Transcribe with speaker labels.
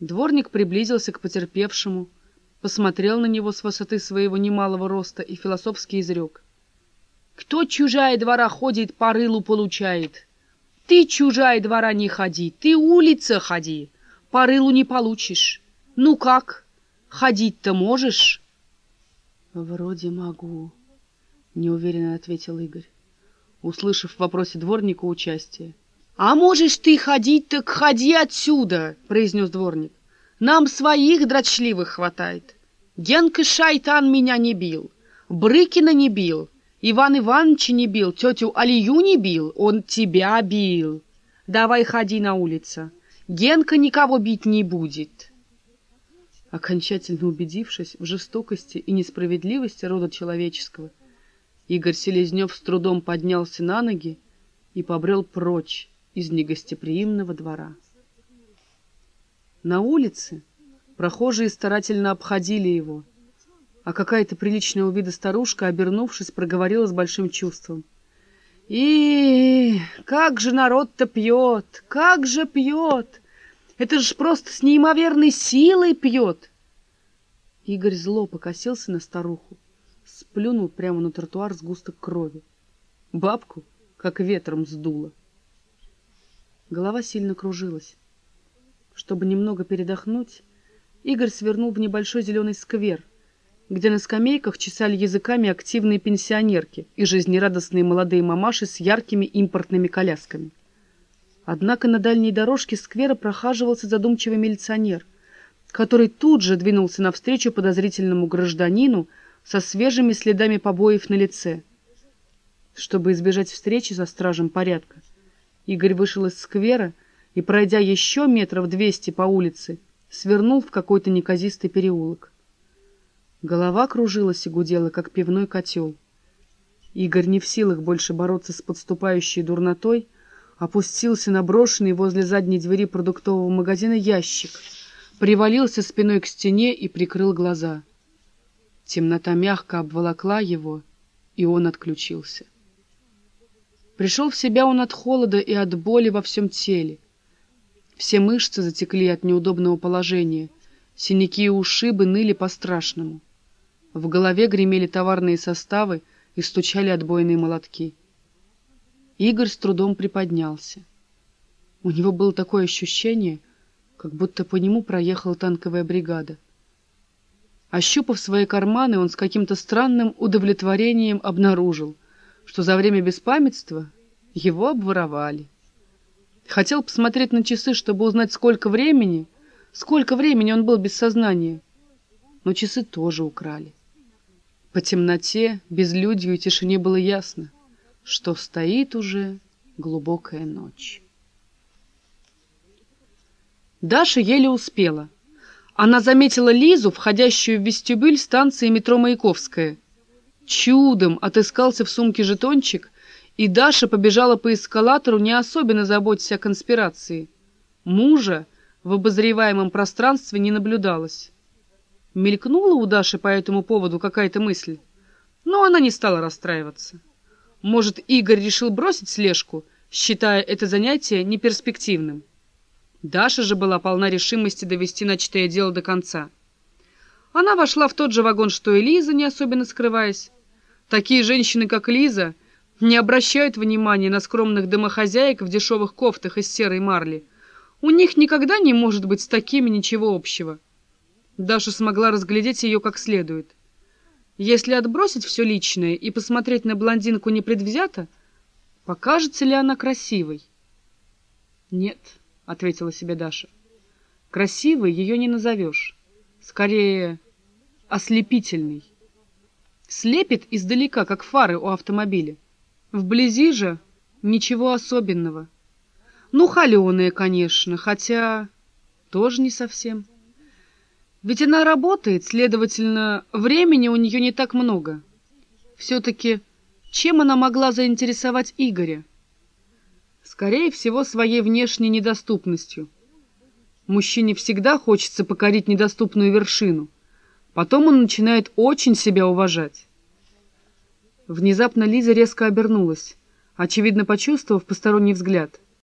Speaker 1: Дворник приблизился к потерпевшему, посмотрел на него с высоты своего немалого роста и философски изрек. «Кто чужая двора ходит, по рылу получает. Ты чужая двора не ходи, ты улица ходи, по рылу не получишь. Ну как, ходить-то можешь?»
Speaker 2: «Вроде могу», — неуверенно ответил Игорь, услышав в вопросе дворника участие.
Speaker 1: «А можешь ты ходить, так ходи отсюда!» — произнес дворник. «Нам своих дрочливых хватает. Генка Шайтан меня не бил, Брыкина не бил, Иван Иванович не бил, тетю Алию не бил, он тебя бил. Давай ходи на улицу. Генка никого бить не будет».
Speaker 2: Окончательно убедившись в жестокости и несправедливости рода человеческого, Игорь Селезнев с трудом поднялся на ноги и побрел прочь, из негостеприимного двора. На улице прохожие старательно обходили его, а какая-то приличного вида старушка, обернувшись, проговорила с большим чувством. «И как же народ-то пьет! Как же пьет! Это же просто с неимоверной силой пьет!» Игорь зло покосился на старуху, сплюнул прямо на тротуар сгусток крови. Бабку как ветром сдуло. Голова сильно кружилась. Чтобы немного передохнуть, Игорь свернул в небольшой зеленый сквер, где на скамейках чесали языками активные пенсионерки и жизнерадостные молодые мамаши с яркими импортными колясками. Однако на дальней дорожке сквера прохаживался задумчивый милиционер, который тут же двинулся навстречу подозрительному гражданину со свежими следами побоев на лице. Чтобы избежать встречи со стражем порядка, Игорь вышел из сквера и, пройдя еще метров двести по улице, свернул в какой-то неказистый переулок. Голова кружилась и гудела, как пивной котел. Игорь не в силах больше бороться с подступающей дурнотой, опустился на брошенный возле задней двери продуктового магазина ящик, привалился спиной к стене и прикрыл глаза. Темнота мягко обволокла его, и он отключился. Пришел в себя он от холода и от боли во всем теле. Все мышцы затекли от неудобного положения, синяки и ушибы ныли по-страшному. В голове гремели товарные составы и стучали отбойные молотки. Игорь с трудом приподнялся. У него было такое ощущение, как будто по нему проехала танковая бригада. Ощупав свои карманы, он с каким-то странным удовлетворением обнаружил, что за время беспамятства его обворовали. Хотел посмотреть на часы, чтобы узнать, сколько времени, сколько времени он был без сознания. Но часы тоже украли. По темноте, безлюдью и тишине было ясно, что стоит уже глубокая ночь. Даша еле успела. Она заметила Лизу, входящую в вестибюль станции метро Маяковская — Чудом отыскался в сумке жетончик, и Даша побежала по эскалатору, не особенно заботясь о конспирации. Мужа в обозреваемом пространстве не наблюдалось. Мелькнула у Даши по этому поводу какая-то мысль, но она не стала расстраиваться. Может, Игорь решил бросить слежку, считая это занятие неперспективным. Даша же была полна решимости довести начатое дело до конца. Она вошла в тот же вагон, что и Лиза, не особенно скрываясь, Такие женщины, как Лиза, не обращают внимания на скромных домохозяек в дешевых кофтах из серой марли. У них никогда не может быть с такими ничего общего. Даша смогла разглядеть ее как следует. Если отбросить все личное и посмотреть на блондинку непредвзято, покажется ли она красивой? «Нет», — ответила себе Даша. «Красивой ее не назовешь. Скорее, ослепительной» слепит издалека, как фары у автомобиля. Вблизи же ничего особенного. Ну, холеная, конечно, хотя тоже не совсем. Ведь она работает, следовательно, времени у нее не так много. Все-таки чем она могла заинтересовать Игоря? Скорее всего, своей внешней недоступностью. Мужчине всегда хочется покорить недоступную вершину — Потом он начинает очень себя уважать. Внезапно Лиза резко обернулась, очевидно почувствовав посторонний взгляд —